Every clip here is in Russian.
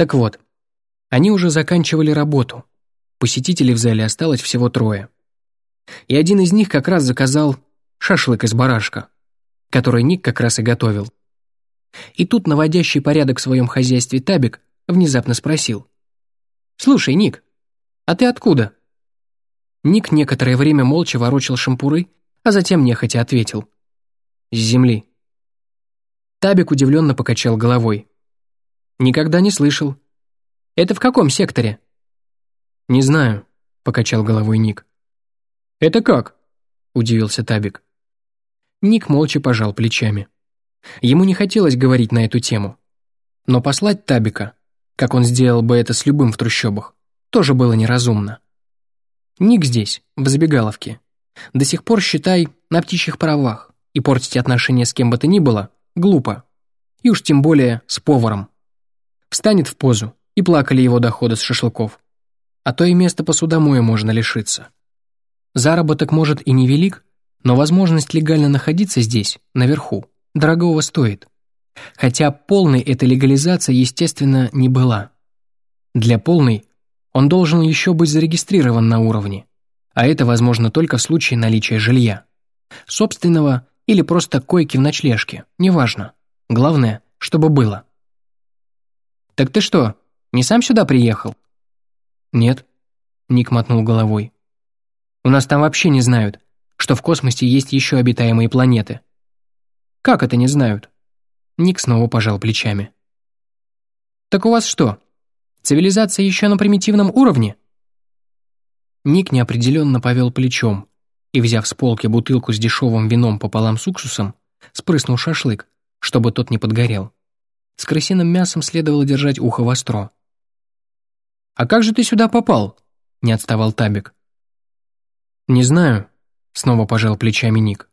Так вот, они уже заканчивали работу. Посетителей в зале осталось всего трое. И один из них как раз заказал шашлык из барашка, который Ник как раз и готовил. И тут наводящий порядок в своем хозяйстве Табик внезапно спросил. «Слушай, Ник, а ты откуда?» Ник некоторое время молча ворочал шампуры, а затем нехотя ответил. «С земли». Табик удивленно покачал головой. «Никогда не слышал. Это в каком секторе?» «Не знаю», — покачал головой Ник. «Это как?» — удивился Табик. Ник молча пожал плечами. Ему не хотелось говорить на эту тему. Но послать Табика, как он сделал бы это с любым в трущобах, тоже было неразумно. Ник здесь, в забегаловке. До сих пор, считай, на птичьих правах, и портить отношения с кем бы то ни было глупо. И уж тем более с поваром. Встанет в позу, и плакали его доходы с шашлыков. А то и место посудомоя можно лишиться. Заработок, может, и невелик, но возможность легально находиться здесь, наверху, дорогого стоит. Хотя полной эта легализация, естественно, не была. Для полной он должен еще быть зарегистрирован на уровне, а это возможно только в случае наличия жилья. Собственного или просто койки в ночлежке, неважно. Главное, чтобы было. «Так ты что, не сам сюда приехал?» «Нет», — Ник мотнул головой. У нас там вообще не знают, что в космосе есть еще обитаемые планеты. Как это не знают? Ник снова пожал плечами. Так у вас что, цивилизация еще на примитивном уровне? Ник неопределенно повел плечом и, взяв с полки бутылку с дешевым вином пополам с уксусом, спрыснул шашлык, чтобы тот не подгорел. С крысиным мясом следовало держать ухо востро. «А как же ты сюда попал?» — не отставал Табик. «Не знаю», — снова пожал плечами Ник.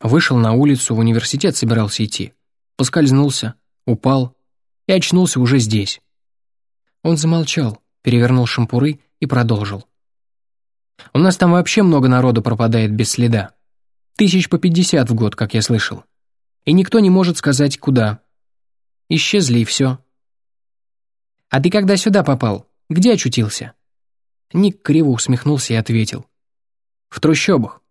Вышел на улицу, в университет собирался идти. Поскользнулся, упал и очнулся уже здесь. Он замолчал, перевернул шампуры и продолжил. «У нас там вообще много народу пропадает без следа. Тысяч по пятьдесят в год, как я слышал. И никто не может сказать, куда. Исчезли и все». «А ты когда сюда попал? Где очутился?» Ник криво усмехнулся и ответил. В трущобах.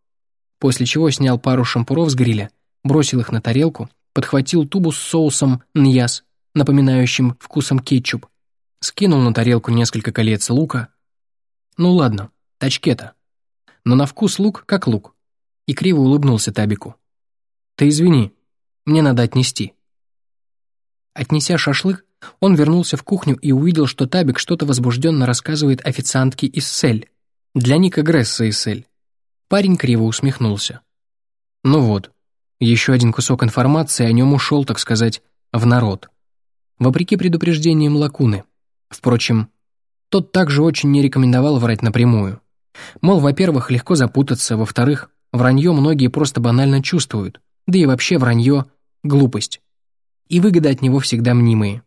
После чего снял пару шампуров с гриля, бросил их на тарелку, подхватил тубу с соусом ньяс, напоминающим вкусом кетчуп, скинул на тарелку несколько колец лука. Ну ладно, тачкета. Но на вкус лук как лук. И криво улыбнулся Табику. «Ты извини, мне надо отнести». Отнеся шашлык, он вернулся в кухню и увидел, что Табик что-то возбужденно рассказывает официантке из Сель. Для Ника Гресса из Сель. Парень криво усмехнулся. Ну вот, еще один кусок информации о нем ушел, так сказать, в народ. Вопреки предупреждениям Лакуны. Впрочем, тот также очень не рекомендовал врать напрямую. Мол, во-первых, легко запутаться, во-вторых, вранье многие просто банально чувствуют, да и вообще вранье — глупость. И выгоды от него всегда мнимые.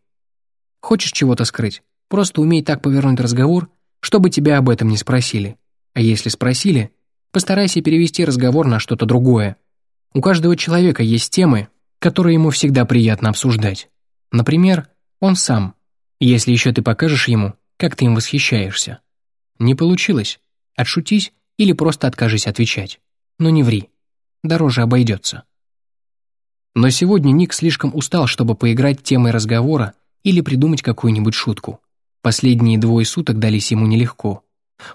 Хочешь чего-то скрыть, просто умей так повернуть разговор, чтобы тебя об этом не спросили. А если спросили, Постарайся перевести разговор на что-то другое. У каждого человека есть темы, которые ему всегда приятно обсуждать. Например, он сам, если еще ты покажешь ему, как ты им восхищаешься. Не получилось. Отшутись или просто откажись отвечать. Но не ври. Дороже обойдется. Но сегодня Ник слишком устал, чтобы поиграть темой разговора или придумать какую-нибудь шутку. Последние двое суток дались ему нелегко.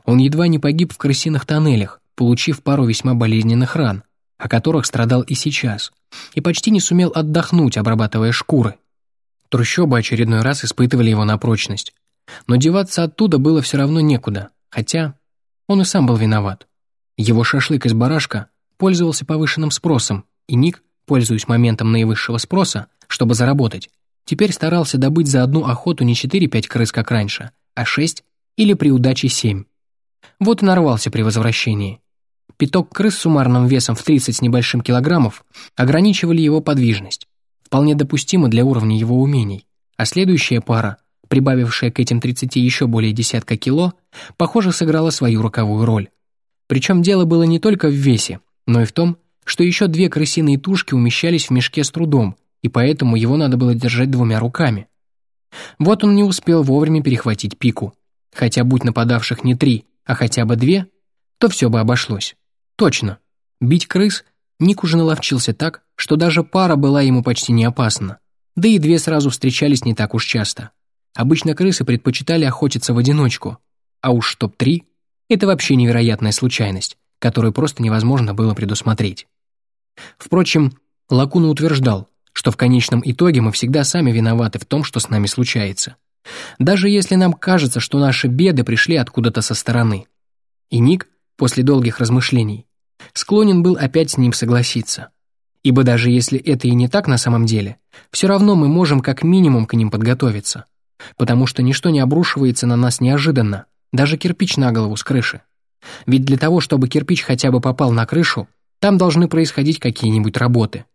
Он едва не погиб в крысиных тоннелях, получив пару весьма болезненных ран, о которых страдал и сейчас, и почти не сумел отдохнуть, обрабатывая шкуры. Трущобы очередной раз испытывали его на прочность. Но деваться оттуда было все равно некуда, хотя он и сам был виноват. Его шашлык из барашка пользовался повышенным спросом, и Ник, пользуясь моментом наивысшего спроса, чтобы заработать, теперь старался добыть за одну охоту не 4-5 крыс, как раньше, а 6 или при удаче 7. Вот и нарвался при возвращении. Пяток крыс с суммарным весом в 30 с небольшим килограммов ограничивали его подвижность, вполне допустимо для уровня его умений, а следующая пара, прибавившая к этим 30 еще более десятка кило, похоже, сыграла свою роковую роль. Причем дело было не только в весе, но и в том, что еще две крысиные тушки умещались в мешке с трудом, и поэтому его надо было держать двумя руками. Вот он не успел вовремя перехватить пику. Хотя будь нападавших не три, а хотя бы две, то все бы обошлось. Точно. Бить крыс Ник уже наловчился так, что даже пара была ему почти не опасна. Да и две сразу встречались не так уж часто. Обычно крысы предпочитали охотиться в одиночку, а уж чтоб три — это вообще невероятная случайность, которую просто невозможно было предусмотреть. Впрочем, Лакуна утверждал, что в конечном итоге мы всегда сами виноваты в том, что с нами случается. Даже если нам кажется, что наши беды пришли откуда-то со стороны. И Ник, после долгих размышлений, склонен был опять с ним согласиться. Ибо даже если это и не так на самом деле, все равно мы можем как минимум к ним подготовиться. Потому что ничто не обрушивается на нас неожиданно, даже кирпич на голову с крыши. Ведь для того, чтобы кирпич хотя бы попал на крышу, там должны происходить какие-нибудь работы.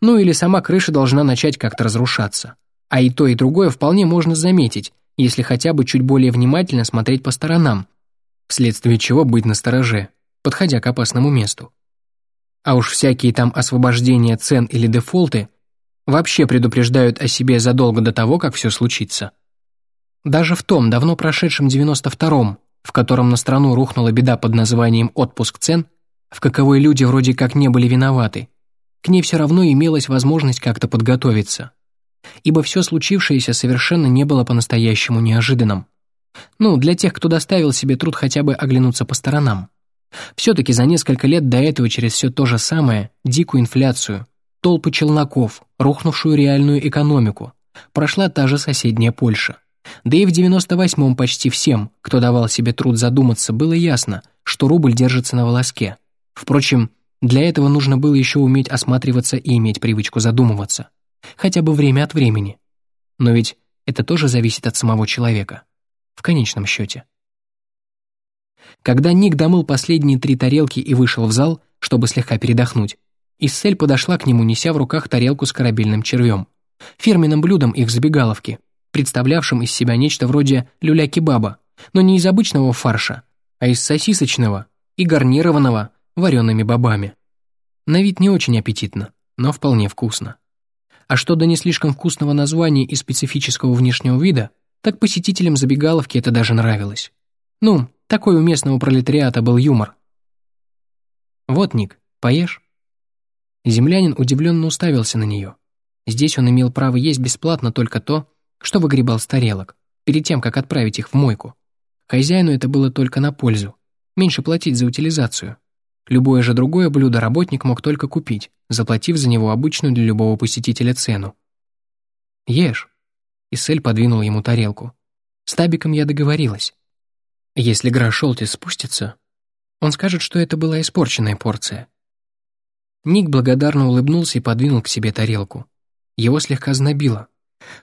Ну или сама крыша должна начать как-то разрушаться. А и то, и другое вполне можно заметить, если хотя бы чуть более внимательно смотреть по сторонам, вследствие чего быть настороже, подходя к опасному месту. А уж всякие там освобождения цен или дефолты вообще предупреждают о себе задолго до того, как все случится. Даже в том давно прошедшем 92-м, в котором на страну рухнула беда под названием «отпуск цен», в каковой люди вроде как не были виноваты, к ней все равно имелась возможность как-то подготовиться. Ибо все случившееся совершенно не было по-настоящему неожиданным. Ну, для тех, кто доставил себе труд хотя бы оглянуться по сторонам. Все-таки за несколько лет до этого через все то же самое, дикую инфляцию, толпы челноков, рухнувшую реальную экономику, прошла та же соседняя Польша. Да и в 98-м почти всем, кто давал себе труд задуматься, было ясно, что рубль держится на волоске. Впрочем, для этого нужно было еще уметь осматриваться и иметь привычку задумываться. Хотя бы время от времени. Но ведь это тоже зависит от самого человека. В конечном счете. Когда Ник домыл последние три тарелки и вышел в зал, чтобы слегка передохнуть, Иссель подошла к нему, неся в руках тарелку с корабельным червем. Фирменным блюдом их забегаловки, представлявшим из себя нечто вроде люля-кебаба, но не из обычного фарша, а из сосисочного и гарнированного вареными бобами. На вид не очень аппетитно, но вполне вкусно. А что до не слишком вкусного названия и специфического внешнего вида, так посетителям забегаловки это даже нравилось. Ну, такой у местного пролетариата был юмор. «Вот, Ник, поешь?» Землянин удивленно уставился на нее. Здесь он имел право есть бесплатно только то, что выгребал с тарелок, перед тем, как отправить их в мойку. Хозяину это было только на пользу. Меньше платить за утилизацию. Любое же другое блюдо работник мог только купить, заплатив за него обычную для любого посетителя цену. «Ешь». Иссель подвинул ему тарелку. «С Табиком я договорилась. Если Грашолтис спустится, он скажет, что это была испорченная порция». Ник благодарно улыбнулся и подвинул к себе тарелку. Его слегка знобило.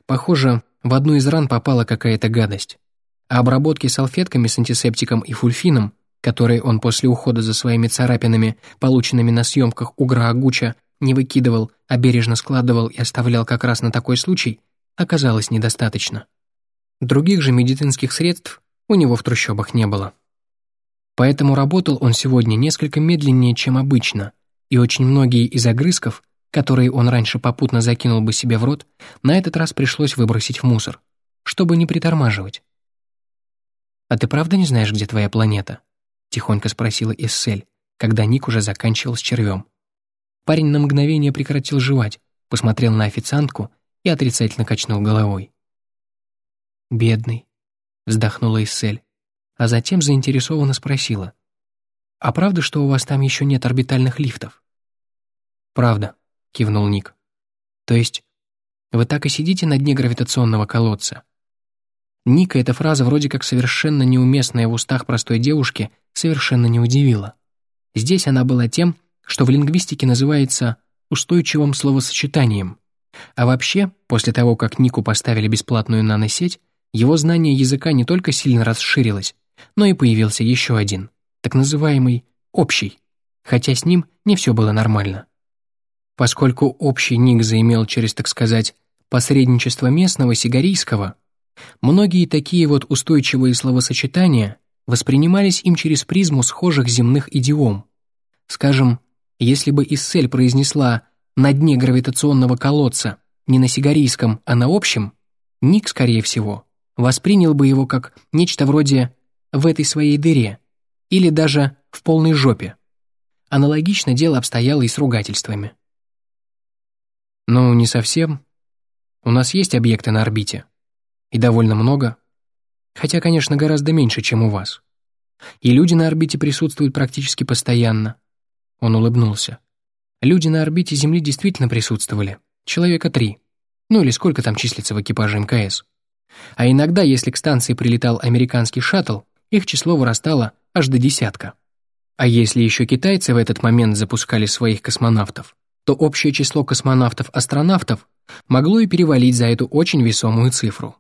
Похоже, в одну из ран попала какая-то гадость. А обработки салфетками с антисептиком и фульфином которые он после ухода за своими царапинами, полученными на съемках у Граагуча, не выкидывал, а бережно складывал и оставлял как раз на такой случай, оказалось недостаточно. Других же медицинских средств у него в трущобах не было. Поэтому работал он сегодня несколько медленнее, чем обычно, и очень многие из огрызков, которые он раньше попутно закинул бы себе в рот, на этот раз пришлось выбросить в мусор, чтобы не притормаживать. «А ты правда не знаешь, где твоя планета?» — тихонько спросила Эссель, когда Ник уже заканчивал с червем. Парень на мгновение прекратил жевать, посмотрел на официантку и отрицательно качнул головой. «Бедный», — вздохнула Эссель, а затем заинтересованно спросила. «А правда, что у вас там еще нет орбитальных лифтов?» «Правда», — кивнул Ник. «То есть вы так и сидите на дне гравитационного колодца?» Ника эта фраза вроде как совершенно неуместная в устах простой девушки совершенно не удивила. Здесь она была тем, что в лингвистике называется устойчивым словосочетанием. А вообще, после того, как Нику поставили бесплатную наносеть, его знание языка не только сильно расширилось, но и появился еще один, так называемый «общий», хотя с ним не все было нормально. Поскольку общий ник заимел через, так сказать, посредничество местного сигарийского, многие такие вот устойчивые словосочетания воспринимались им через призму схожих земных идиом. Скажем, если бы Иссель произнесла «на дне гравитационного колодца» не на сигарийском, а на общем, Ник, скорее всего, воспринял бы его как нечто вроде «в этой своей дыре» или даже «в полной жопе». Аналогично дело обстояло и с ругательствами. «Ну, не совсем. У нас есть объекты на орбите. И довольно много. Хотя, конечно, гораздо меньше, чем у вас. И люди на орбите присутствуют практически постоянно». Он улыбнулся. «Люди на орбите Земли действительно присутствовали. Человека три. Ну или сколько там числится в экипаже МКС. А иногда, если к станции прилетал американский шаттл, их число вырастало аж до десятка. А если еще китайцы в этот момент запускали своих космонавтов, то общее число космонавтов-астронавтов могло и перевалить за эту очень весомую цифру.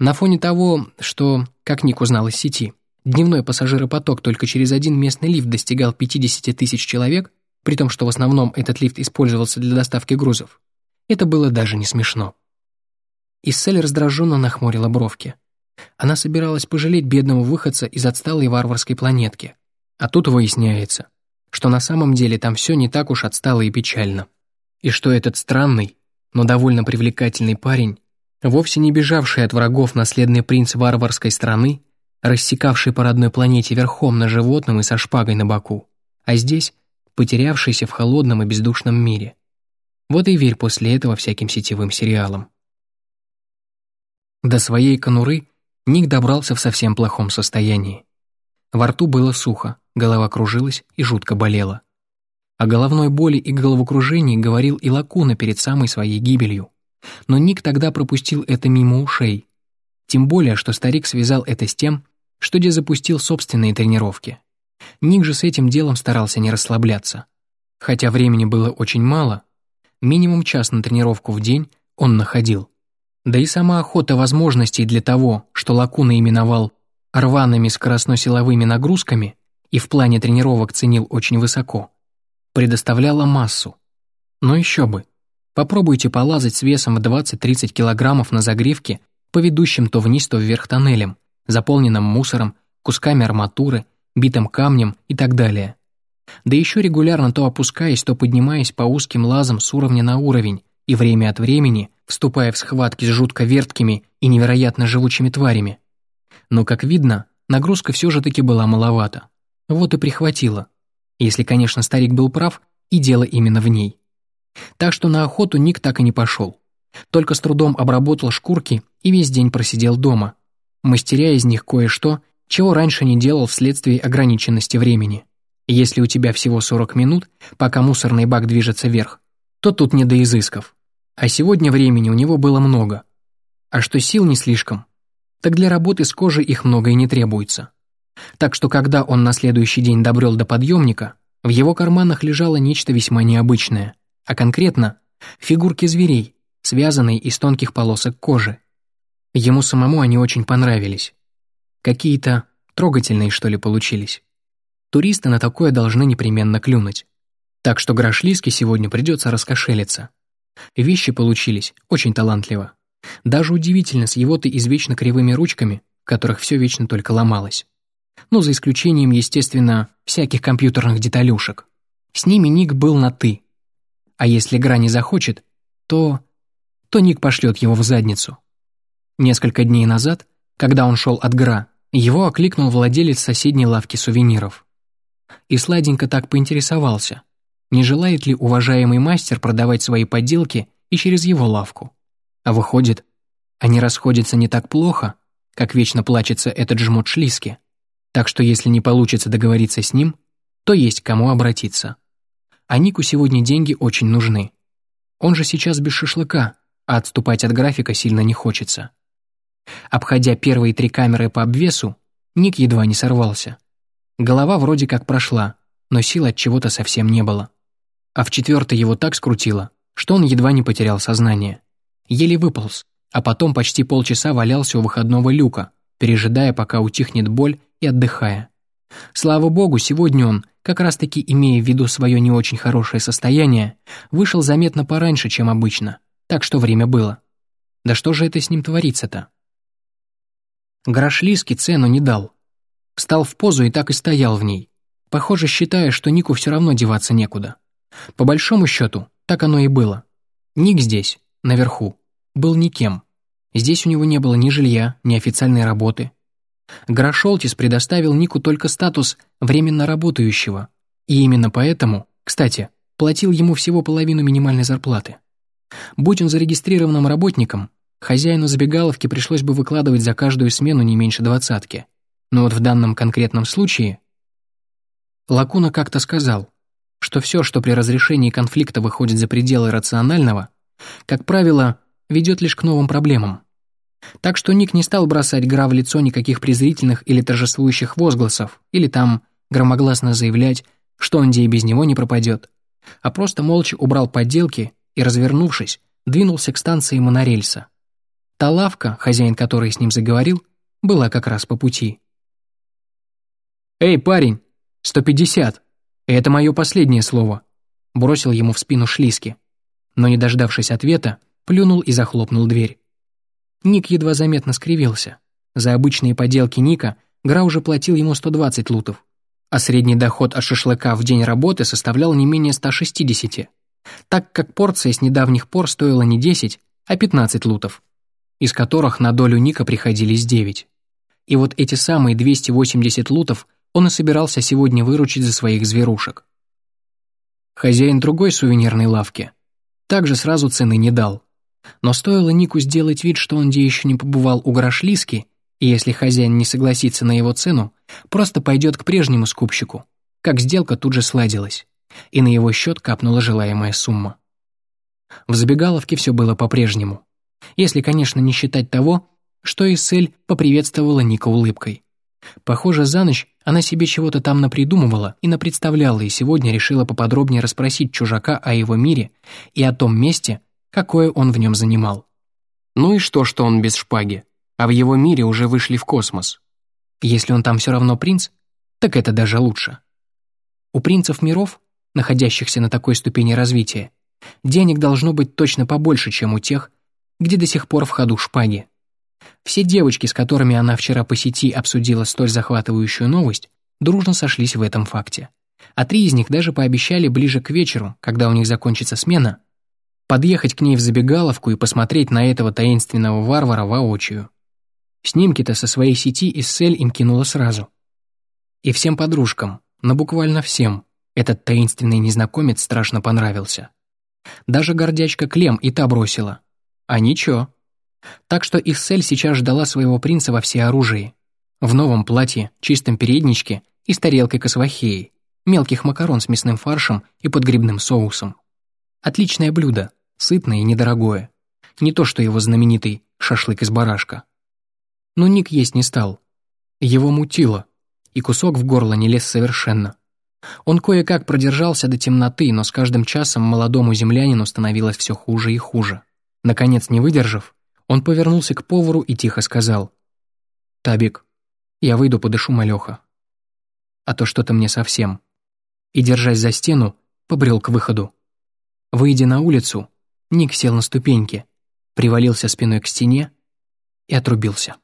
На фоне того, что, как Ник узнал из сети, дневной пассажиропоток только через один местный лифт достигал 50 тысяч человек, при том, что в основном этот лифт использовался для доставки грузов, это было даже не смешно. Иссель раздраженно нахмурила бровки. Она собиралась пожалеть бедного выходца из отсталой варварской планетки. А тут выясняется, что на самом деле там все не так уж отстало и печально. И что этот странный, но довольно привлекательный парень, вовсе не бежавший от врагов наследный принц варварской страны, рассекавший по родной планете верхом на животном и со шпагой на боку, а здесь потерявшийся в холодном и бездушном мире. Вот и верь после этого всяким сетевым сериалам. До своей конуры Ник добрался в совсем плохом состоянии. Во рту было сухо, голова кружилась и жутко болела. О головной боли и головокружении говорил и Лакуна перед самой своей гибелью. Но Ник тогда пропустил это мимо ушей. Тем более, что старик связал это с тем, что где запустил собственные тренировки. Ник же с этим делом старался не расслабляться. Хотя времени было очень мало, Минимум час на тренировку в день он находил. Да и сама охота возможностей для того, что Лакуна именовал рваными скоростно-силовыми нагрузками и в плане тренировок ценил очень высоко, предоставляла массу. Но еще бы. Попробуйте полазать с весом в 20-30 килограммов на загривке по ведущим то вниз, то вверх тоннелям, заполненным мусором, кусками арматуры, битым камнем и так далее да еще регулярно то опускаясь, то поднимаясь по узким лазам с уровня на уровень и время от времени вступая в схватки с жутко верткими и невероятно живучими тварями. Но, как видно, нагрузка все же таки была маловата. Вот и прихватила. Если, конечно, старик был прав, и дело именно в ней. Так что на охоту Ник так и не пошел. Только с трудом обработал шкурки и весь день просидел дома, мастеря из них кое-что, чего раньше не делал вследствие ограниченности времени. Если у тебя всего 40 минут, пока мусорный бак движется вверх, то тут не до изысков. А сегодня времени у него было много. А что сил не слишком, так для работы с кожей их много и не требуется. Так что когда он на следующий день добрел до подъемника, в его карманах лежало нечто весьма необычное, а конкретно фигурки зверей, связанные из тонких полосок кожи. Ему самому они очень понравились. Какие-то трогательные, что ли, получились. Туристы на такое должны непременно клюнуть. Так что Грошлиске сегодня придется раскошелиться. Вещи получились очень талантливо. Даже удивительно с его-то извечно кривыми ручками, которых все вечно только ломалось. Ну, за исключением, естественно, всяких компьютерных деталюшек. С ними Ник был на «ты». А если Гра не захочет, то... то Ник пошлет его в задницу. Несколько дней назад, когда он шел от Гра, его окликнул владелец соседней лавки сувениров и сладенько так поинтересовался, не желает ли уважаемый мастер продавать свои подделки и через его лавку. А выходит, они расходятся не так плохо, как вечно плачется этот жмот Шлиски. Так что если не получится договориться с ним, то есть к кому обратиться. А Нику сегодня деньги очень нужны. Он же сейчас без шашлыка, а отступать от графика сильно не хочется. Обходя первые три камеры по обвесу, Ник едва не сорвался. Голова вроде как прошла, но сил от чего-то совсем не было. А в четвертой его так скрутило, что он едва не потерял сознание. Еле выполз, а потом почти полчаса валялся у выходного люка, пережидая, пока утихнет боль и отдыхая. Слава богу, сегодня он, как раз-таки имея в виду свое не очень хорошее состояние, вышел заметно пораньше, чем обычно, так что время было. Да что же это с ним творится-то? Грошлиски цену не дал, Встал в позу и так и стоял в ней, похоже, считая, что Нику все равно деваться некуда. По большому счету, так оно и было. Ник здесь, наверху, был никем, Здесь у него не было ни жилья, ни официальной работы. Грошолтис предоставил Нику только статус временно работающего, и именно поэтому, кстати, платил ему всего половину минимальной зарплаты. Будь он зарегистрированным работником, хозяину забегаловки пришлось бы выкладывать за каждую смену не меньше двадцатки. Но вот в данном конкретном случае... Лакуна как-то сказал, что все, что при разрешении конфликта выходит за пределы рационального, как правило, ведет лишь к новым проблемам. Так что Ник не стал бросать Гра в лицо никаких презрительных или торжествующих возгласов, или там громогласно заявлять, что где и без него не пропадет, а просто молча убрал подделки и, развернувшись, двинулся к станции монорельса. Та лавка, хозяин которой с ним заговорил, была как раз по пути. «Эй, парень, 150! И это мое последнее слово!» Бросил ему в спину Шлиски, но, не дождавшись ответа, плюнул и захлопнул дверь. Ник едва заметно скривился. За обычные поделки Ника Гра уже платил ему 120 лутов, а средний доход от шашлыка в день работы составлял не менее 160, так как порция с недавних пор стоила не 10, а 15 лутов, из которых на долю Ника приходились 9. И вот эти самые 280 лутов он и собирался сегодня выручить за своих зверушек. Хозяин другой сувенирной лавки также сразу цены не дал. Но стоило Нику сделать вид, что он где еще не побывал у Горошлиски, и если хозяин не согласится на его цену, просто пойдет к прежнему скупщику, как сделка тут же сладилась, и на его счет капнула желаемая сумма. В забегаловке все было по-прежнему, если, конечно, не считать того, что Иссель поприветствовала Ника улыбкой. Похоже, за ночь она себе чего-то там напридумывала и напредставляла, и сегодня решила поподробнее расспросить чужака о его мире и о том месте, какое он в нем занимал. Ну и что, что он без шпаги, а в его мире уже вышли в космос? Если он там все равно принц, так это даже лучше. У принцев миров, находящихся на такой ступени развития, денег должно быть точно побольше, чем у тех, где до сих пор в ходу шпаги. Все девочки, с которыми она вчера по сети обсудила столь захватывающую новость, дружно сошлись в этом факте. А три из них даже пообещали ближе к вечеру, когда у них закончится смена, подъехать к ней в забегаловку и посмотреть на этого таинственного варвара воочию. Снимки-то со своей сети Иссель им кинула сразу. И всем подружкам, но буквально всем, этот таинственный незнакомец страшно понравился. Даже гордячка Клем и та бросила. А ничего, так что Иссель сейчас ждала своего принца во всеоружии. В новом платье, чистом передничке и с тарелкой косвахеи, мелких макарон с мясным фаршем и под грибным соусом. Отличное блюдо, сытное и недорогое. Не то, что его знаменитый шашлык из барашка. Но Ник есть не стал. Его мутило, и кусок в горло не лез совершенно. Он кое-как продержался до темноты, но с каждым часом молодому землянину становилось все хуже и хуже. Наконец, не выдержав, он повернулся к повару и тихо сказал. «Табик, я выйду подышу малеха. А то что-то мне совсем». И, держась за стену, побрел к выходу. Выйдя на улицу, Ник сел на ступеньки, привалился спиной к стене и отрубился.